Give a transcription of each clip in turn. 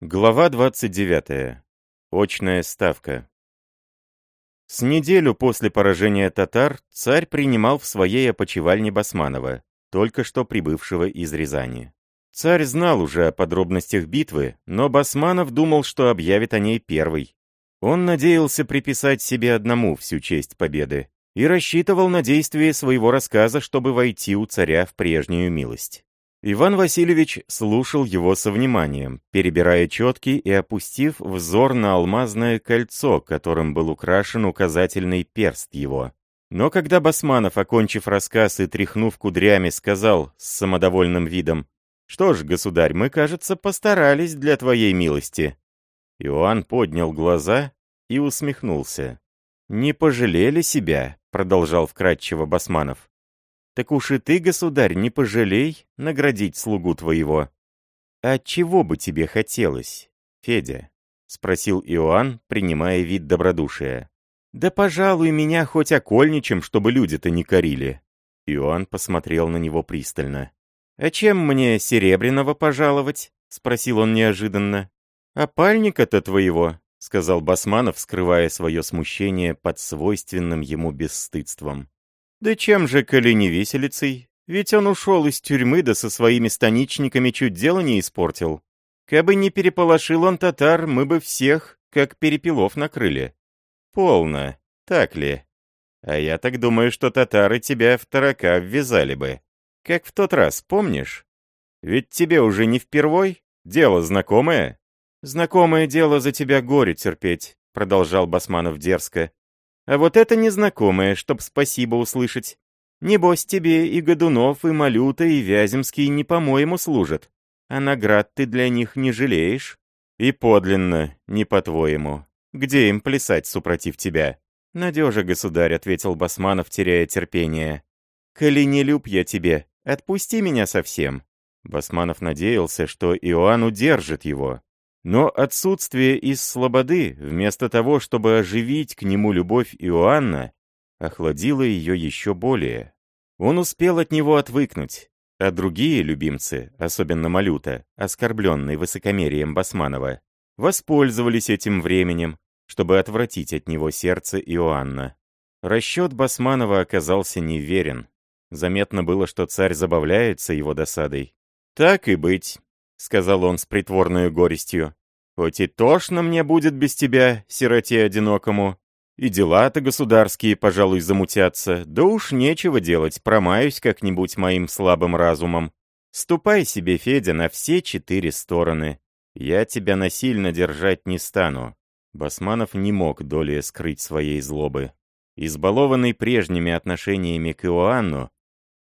Глава 29. Очная ставка. С неделю после поражения татар царь принимал в своей опочивальне Басманова, только что прибывшего из Рязани. Царь знал уже о подробностях битвы, но Басманов думал, что объявит о ней первый. Он надеялся приписать себе одному всю честь победы и рассчитывал на действие своего рассказа, чтобы войти у царя в прежнюю милость. Иван Васильевич слушал его со вниманием, перебирая четки и опустив взор на алмазное кольцо, которым был украшен указательный перст его. Но когда Басманов, окончив рассказ и тряхнув кудрями, сказал с самодовольным видом, «Что ж, государь, мы, кажется, постарались для твоей милости». Иоанн поднял глаза и усмехнулся. «Не пожалели себя», — продолжал вкратчиво Басманов. Так уж и ты, государь, не пожалей наградить слугу твоего. А чего бы тебе хотелось, Федя? Спросил Иоанн, принимая вид добродушия. Да пожалуй меня хоть окольничем, чтобы люди-то не корили. Иоанн посмотрел на него пристально. «А чем мне серебряного пожаловать?» — спросил он неожиданно. «А пальника-то твоего», — сказал Басманов, скрывая свое смущение под свойственным ему бесстыдством. Да чем же, коли не виселицей? Ведь он ушел из тюрьмы, да со своими станичниками чуть дело не испортил. Кабы не переполошил он татар, мы бы всех, как перепелов, накрыли. Полно, так ли? А я так думаю, что татары тебя в тарака ввязали бы. Как в тот раз, помнишь? Ведь тебе уже не впервой, дело знакомое. Знакомое дело за тебя горе терпеть, продолжал Басманов дерзко. А вот это незнакомое, чтоб спасибо услышать. Небось тебе и Годунов, и Малюта, и Вяземский не по-моему служат. А наград ты для них не жалеешь. И подлинно, не по-твоему. Где им плясать, супротив тебя? Надежа, государь, ответил Басманов, теряя терпение. Коли не люб я тебе, отпусти меня совсем. Басманов надеялся, что Иоанн удержит его. Но отсутствие из слободы, вместо того, чтобы оживить к нему любовь Иоанна, охладило ее еще более. Он успел от него отвыкнуть, а другие любимцы, особенно Малюта, оскорбленный высокомерием Басманова, воспользовались этим временем, чтобы отвратить от него сердце Иоанна. Расчет Басманова оказался неверен. Заметно было, что царь забавляется его досадой. «Так и быть. — сказал он с притворной горестью. «Хоть и тошно мне будет без тебя, сироте одинокому, и дела-то государские, пожалуй, замутятся, да уж нечего делать, промаюсь как-нибудь моим слабым разумом. Ступай себе, Федя, на все четыре стороны. Я тебя насильно держать не стану». Басманов не мог долее скрыть своей злобы. Избалованный прежними отношениями к Иоанну,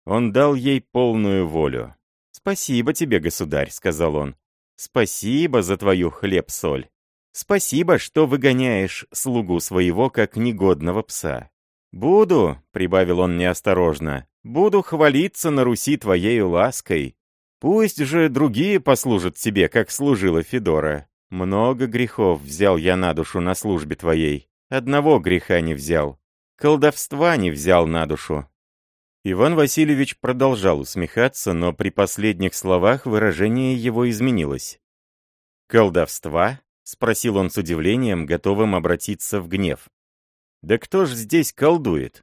он дал ей полную волю. «Спасибо тебе, государь», — сказал он. «Спасибо за твою хлеб-соль. Спасибо, что выгоняешь слугу своего, как негодного пса. Буду», — прибавил он неосторожно, — «буду хвалиться на Руси твоею лаской. Пусть же другие послужат тебе, как служила Федора. Много грехов взял я на душу на службе твоей. Одного греха не взял. Колдовства не взял на душу. Иван Васильевич продолжал усмехаться, но при последних словах выражение его изменилось. «Колдовства?» — спросил он с удивлением, готовым обратиться в гнев. «Да кто ж здесь колдует?»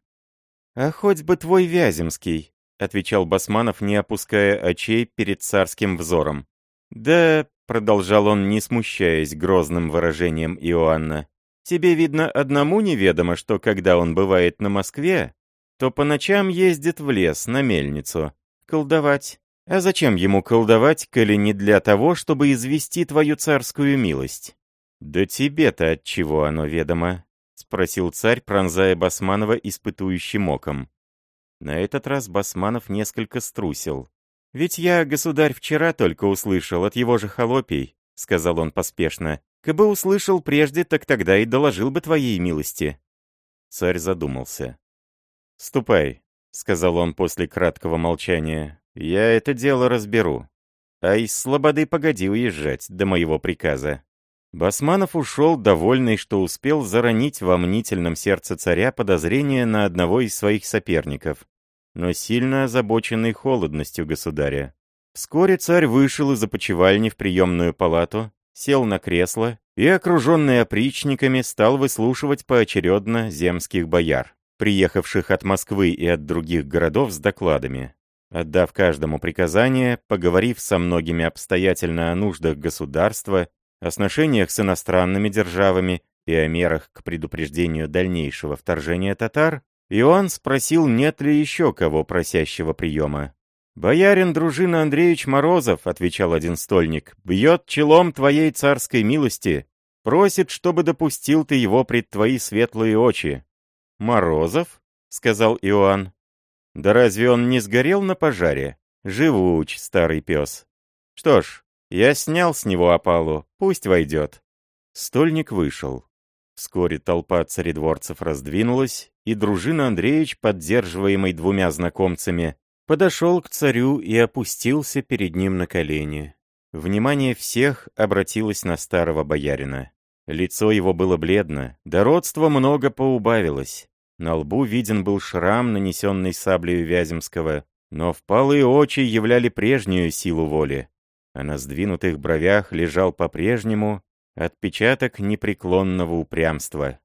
«А хоть бы твой Вяземский», — отвечал Басманов, не опуская очей перед царским взором. «Да», — продолжал он, не смущаясь грозным выражением Иоанна, «тебе, видно, одному неведомо, что когда он бывает на Москве, то по ночам ездит в лес на мельницу. Колдовать. А зачем ему колдовать, коли не для того, чтобы извести твою царскую милость? Да тебе-то от чего оно ведомо? Спросил царь, пронзая Басманова испытующим оком. На этот раз Басманов несколько струсил. «Ведь я, государь, вчера только услышал от его же холопий», — сказал он поспешно. «Кабы услышал прежде, так тогда и доложил бы твоей милости». Царь задумался. «Ступай», — сказал он после краткого молчания. «Я это дело разберу. А из Слободы погоди уезжать до моего приказа». Басманов ушел, довольный, что успел заронить во мнительном сердце царя подозрение на одного из своих соперников, но сильно озабоченный холодностью государя. Вскоре царь вышел из опочивальни в приемную палату, сел на кресло и, окруженный опричниками, стал выслушивать поочередно земских бояр, приехавших от Москвы и от других городов с докладами. Отдав каждому приказание, поговорив со многими обстоятельно о нуждах государства, о сношениях с иностранными державами и о мерах к предупреждению дальнейшего вторжения татар, Иоанн спросил, нет ли еще кого просящего приема. «Боярин дружина Андреевич Морозов», — отвечал один стольник, — «бьет челом твоей царской милости, просит, чтобы допустил ты его пред твои светлые очи». «Морозов?» — сказал Иоанн. «Да разве он не сгорел на пожаре? Живуч, старый пес. Что ж, я снял с него опалу, пусть войдет». Стольник вышел. Вскоре толпа царедворцев раздвинулась, и дружина Андреевич, поддерживаемый двумя знакомцами, подошел к царю и опустился перед ним на колени. Внимание всех обратилось на старого боярина. Лицо его было бледно, дородство много поубавилось. На лбу виден был шрам, нанесенный саблею Вяземского, но впалые очи являли прежнюю силу воли, а на сдвинутых бровях лежал по-прежнему отпечаток непреклонного упрямства.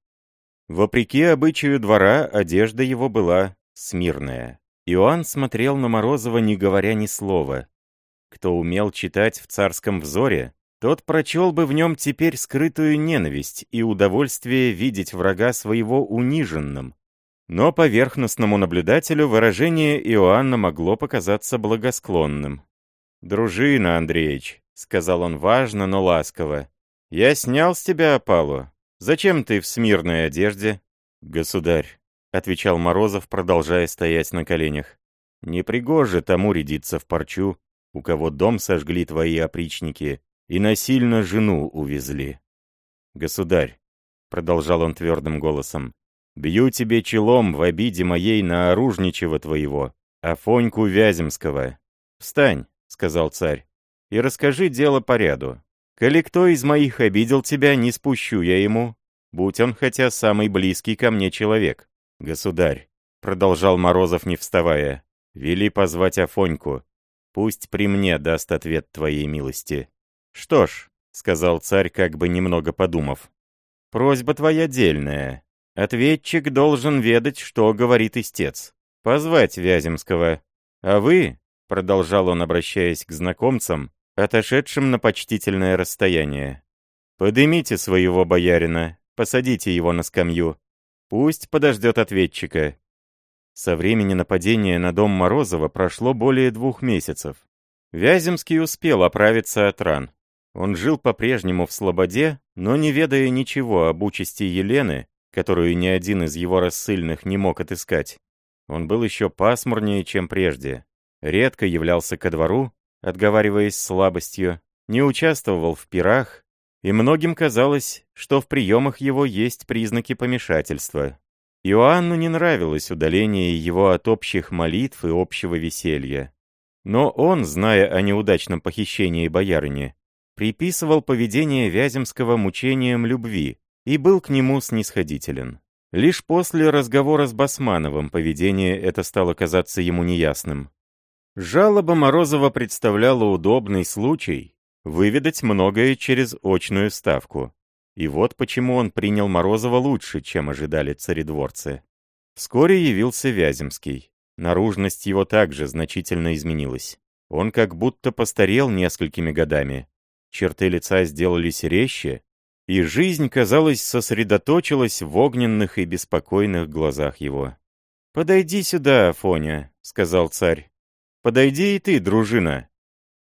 Вопреки обычаю двора, одежда его была смирная. Иоанн смотрел на Морозова, не говоря ни слова. Кто умел читать в царском взоре, тот прочел бы в нем теперь скрытую ненависть и удовольствие видеть врага своего униженным. Но поверхностному наблюдателю выражение Иоанна могло показаться благосклонным. «Дружина, Андреич», — сказал он важно, но ласково, — «я снял с тебя опалу. Зачем ты в смирной одежде?» «Государь, — отвечал Морозов, продолжая стоять на коленях. «Непригоже тому рядиться в парчу, у кого дом сожгли твои опричники и насильно жену увезли». «Государь», — продолжал он твердым голосом, — «бью тебе челом в обиде моей на оружничего твоего, Афоньку Вяземского». «Встань», — сказал царь, — «и расскажи дело по ряду. Коли кто из моих обидел тебя, не спущу я ему, будь он хотя самый близкий ко мне человек. «Государь», — продолжал Морозов, не вставая, — «вели позвать Афоньку. Пусть при мне даст ответ твоей милости». «Что ж», — сказал царь, как бы немного подумав, — «просьба твоя дельная. Ответчик должен ведать, что говорит истец. Позвать Вяземского. А вы, — продолжал он, обращаясь к знакомцам, отошедшим на почтительное расстояние, — подымите своего боярина, посадите его на скамью, Пусть подождет ответчика. Со времени нападения на дом Морозова прошло более двух месяцев. Вяземский успел оправиться от ран. Он жил по-прежнему в Слободе, но не ведая ничего об участи Елены, которую ни один из его рассыльных не мог отыскать. Он был еще пасмурнее, чем прежде. Редко являлся ко двору, отговариваясь слабостью, не участвовал в пирах, и многим казалось, что в приемах его есть признаки помешательства. Иоанну не нравилось удаление его от общих молитв и общего веселья. Но он, зная о неудачном похищении боярыни, приписывал поведение Вяземского мучениям любви и был к нему снисходителен. Лишь после разговора с Басмановым поведение это стало казаться ему неясным. Жалоба Морозова представляла удобный случай, выведать многое через очную ставку. И вот почему он принял Морозова лучше, чем ожидали царедворцы. Вскоре явился Вяземский. Наружность его также значительно изменилась. Он как будто постарел несколькими годами. Черты лица сделались резче, и жизнь, казалось, сосредоточилась в огненных и беспокойных глазах его. «Подойди сюда, Афоня», — сказал царь. «Подойди и ты, дружина.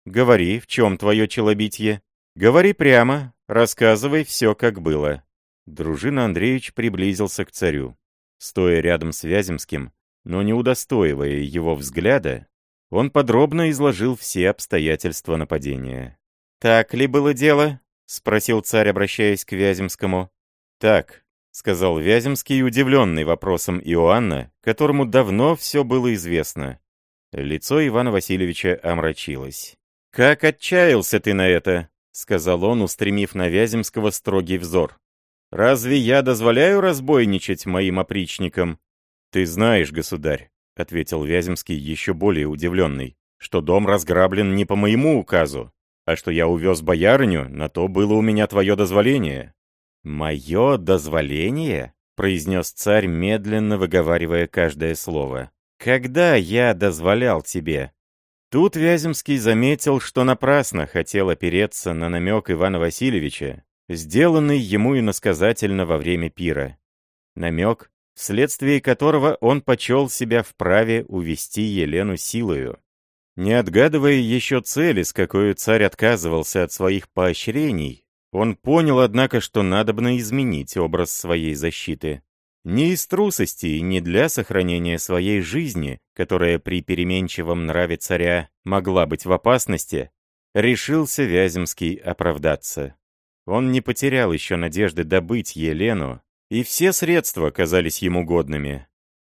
Говори, в чем твое челобитье? Говори прямо, рассказывай все, как было». Дружина Андреевич приблизился к царю. Стоя рядом с Вяземским, но не удостоивая его взгляда, он подробно изложил все обстоятельства нападения. «Так ли было дело?» — спросил царь, обращаясь к Вяземскому. «Так», — сказал Вяземский, удивленный вопросом Иоанна, которому давно все было известно. Лицо Ивана Васильевича омрачилось. «Как отчаялся ты на это!» — сказал он, устремив на Вяземского строгий взор. «Разве я дозволяю разбойничать моим опричникам?» «Ты знаешь, государь», — ответил Вяземский, еще более удивленный, «что дом разграблен не по моему указу. А что я увез боярыню, на то было у меня твое дозволение». «Мое дозволение?» — произнес царь, медленно выговаривая каждое слово. «Когда я дозволял тебе?» Тут Вяземский заметил, что напрасно хотел опереться на намек Ивана Васильевича, сделанный ему иносказательно во время пира. Намек, вследствие которого он почел себя вправе увести Елену силою. Не отгадывая еще цели, с какой царь отказывался от своих поощрений, он понял, однако, что надобно изменить образ своей защиты. Не из трусости не для сохранения своей жизни, которая при переменчивом нраве царя могла быть в опасности, решился Вяземский оправдаться. Он не потерял еще надежды добыть Елену, и все средства казались ему годными.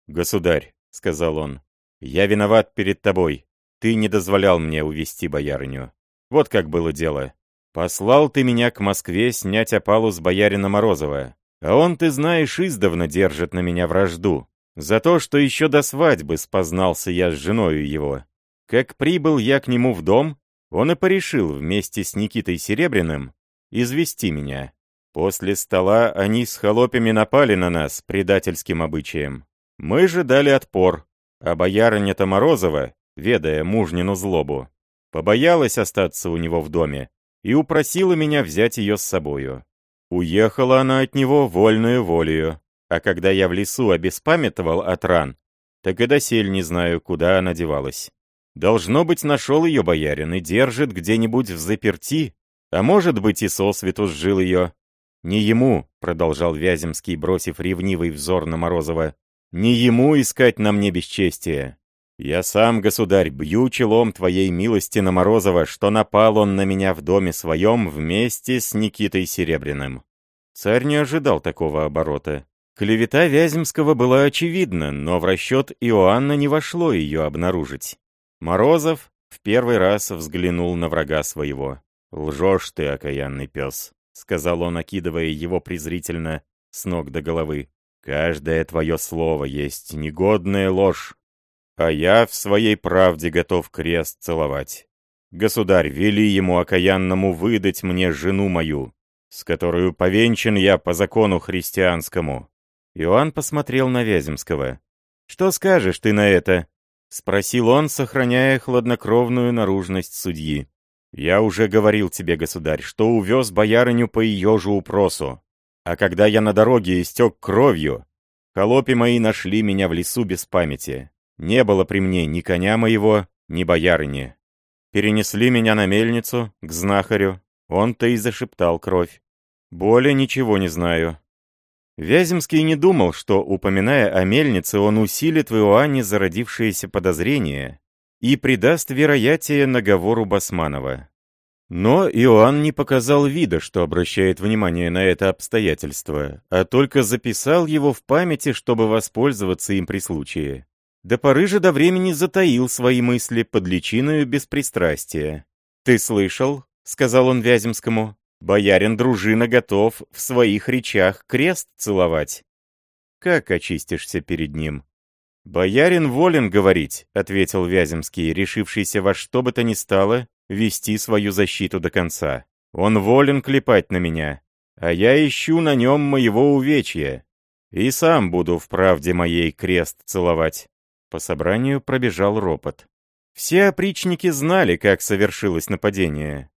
«Государь», — сказал он, — «я виноват перед тобой. Ты не дозволял мне увести боярыню. Вот как было дело. Послал ты меня к Москве снять опалу с боярина Морозова, а он, ты знаешь, издавна держит на меня вражду. За то, что еще до свадьбы спознался я с женою его. Как прибыл я к нему в дом, он и порешил вместе с Никитой Серебряным извести меня. После стола они с холопями напали на нас предательским обычаем. Мы же дали отпор, а боярыня-то Морозова, ведая мужнину злобу, побоялась остаться у него в доме и упросила меня взять ее с собою. Уехала она от него вольную волею, а когда я в лесу обеспамятовал от ран, так и досель не знаю, куда она девалась. Должно быть, нашел ее боярин и держит где-нибудь в заперти, а может быть и сосвету сжил ее, «Не ему», — продолжал Вяземский, бросив ревнивый взор на Морозова, «не ему искать на мне бесчестие. Я сам, государь, бью челом твоей милости на Морозова, что напал он на меня в доме своем вместе с Никитой Серебряным». Царь не ожидал такого оборота. Клевета Вяземского была очевидна, но в расчет Иоанна не вошло ее обнаружить. Морозов в первый раз взглянул на врага своего. «Лжешь ты, окаянный пес», — сказал он, окидывая его презрительно с ног до головы. «Каждое твое слово есть негодная ложь, а я в своей правде готов крест целовать. Государь, вели ему окаянному выдать мне жену мою, с которой повенчан я по закону христианскому». Иоанн посмотрел на Вяземского. «Что скажешь ты на это?» — спросил он, сохраняя хладнокровную наружность судьи. «Я уже говорил тебе, государь, что увез боярыню по ее же упросу. А когда я на дороге истек кровью, холопи мои нашли меня в лесу без памяти. Не было при мне ни коня моего, ни боярыни. Перенесли меня на мельницу, к знахарю. Он-то и зашептал кровь. Более ничего не знаю». Вяземский не думал, что, упоминая о мельнице, он усилит в Иоанне зародившиеся подозрения и придаст вероятие наговору Басманова. Но Иоанн не показал вида, что обращает внимание на это обстоятельство, а только записал его в памяти, чтобы воспользоваться им при случае. До поры же до времени затаил свои мысли под личиною беспристрастия. «Ты слышал?» — сказал он Вяземскому. «Боярин дружина готов в своих речах крест целовать. Как очистишься перед ним?» «Боярин волен говорить», — ответил Вяземский, решившийся во что бы то ни стало вести свою защиту до конца. «Он волен клепать на меня, а я ищу на нем моего увечья. И сам буду в правде моей крест целовать». По собранию пробежал ропот. Все опричники знали, как совершилось нападение.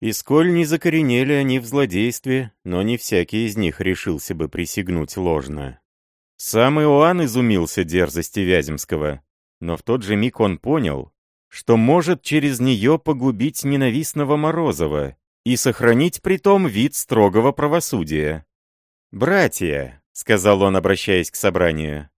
И сколь не закоренели они в злодействе, но не всякий из них решился бы присягнуть ложно. Сам Иоанн изумился дерзости Вяземского, но в тот же миг он понял, что может через нее погубить ненавистного Морозова и сохранить при том вид строгого правосудия. «Братья», — сказал он, обращаясь к собранию, —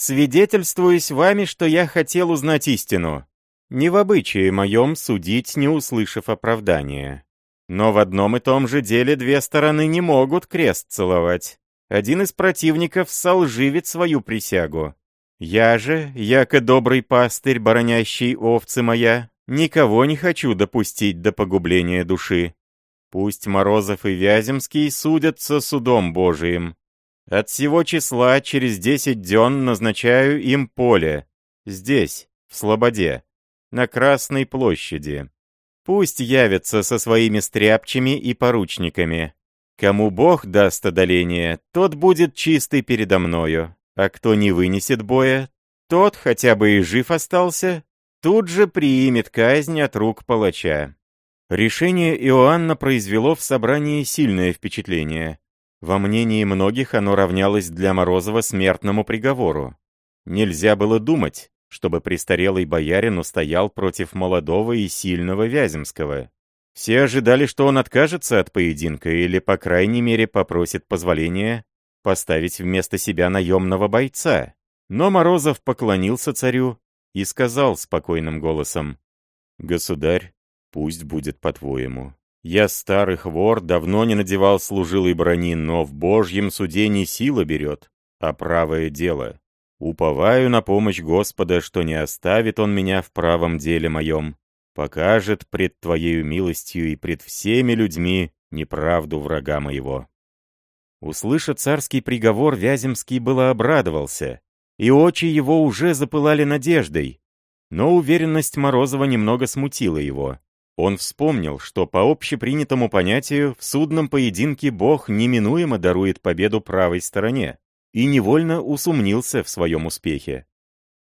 «свидетельствуюсь вами, что я хотел узнать истину. Не в обычае моем судить, не услышав оправдания. Но в одном и том же деле две стороны не могут крест целовать. Один из противников солживит свою присягу. Я же, яко добрый пастырь, боронящий овцы моя, никого не хочу допустить до погубления души. Пусть Морозов и Вяземский судятся судом Божиим. От всего числа через десять дён назначаю им поле. Здесь, в Слободе, на Красной площади. Пусть явятся со своими стряпчими и поручниками. Кому Бог даст одоление, тот будет чистый передо мною, а кто не вынесет боя, тот, хотя бы и жив остался, тут же приимет казнь от рук палача. Решение Иоанна произвело в собрании сильное впечатление. Во мнении многих оно равнялось для Морозова смертному приговору. Нельзя было думать, чтобы престарелый боярин устоял против молодого и сильного Вяземского. Все ожидали, что он откажется от поединка или, по крайней мере, попросит позволения поставить вместо себя наемного бойца. Но Морозов поклонился царю и сказал спокойным голосом, «Государь, пусть будет по-твоему. Я старый вор, давно не надевал служилой брони, но в божьем суде не сила берет, а правое дело. Уповаю на помощь Господа, что не оставит Он меня в правом деле моем, покажет пред Твоею милостью и пред всеми людьми неправду врага моего». Услыша царский приговор, Вяземский было обрадовался, и очи его уже запылали надеждой, но уверенность Морозова немного смутила его. Он вспомнил, что по общепринятому понятию в судном поединке Бог неминуемо дарует победу правой стороне, и невольно усомнился в своем успехе.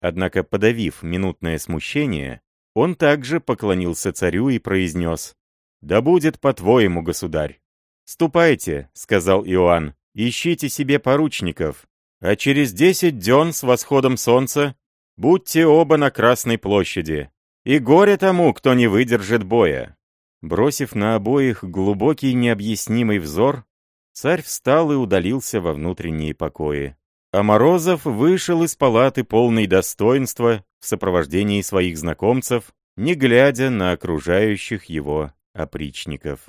Однако, подавив минутное смущение, он также поклонился царю и произнес «Да будет по-твоему, государь». «Ступайте», — сказал Иоанн, — «ищите себе поручников, а через десять дён с восходом солнца будьте оба на Красной площади, и горе тому, кто не выдержит боя». Бросив на обоих глубокий необъяснимый взор, Царь встал и удалился во внутренние покои. А Морозов вышел из палаты полной достоинства в сопровождении своих знакомцев, не глядя на окружающих его опричников.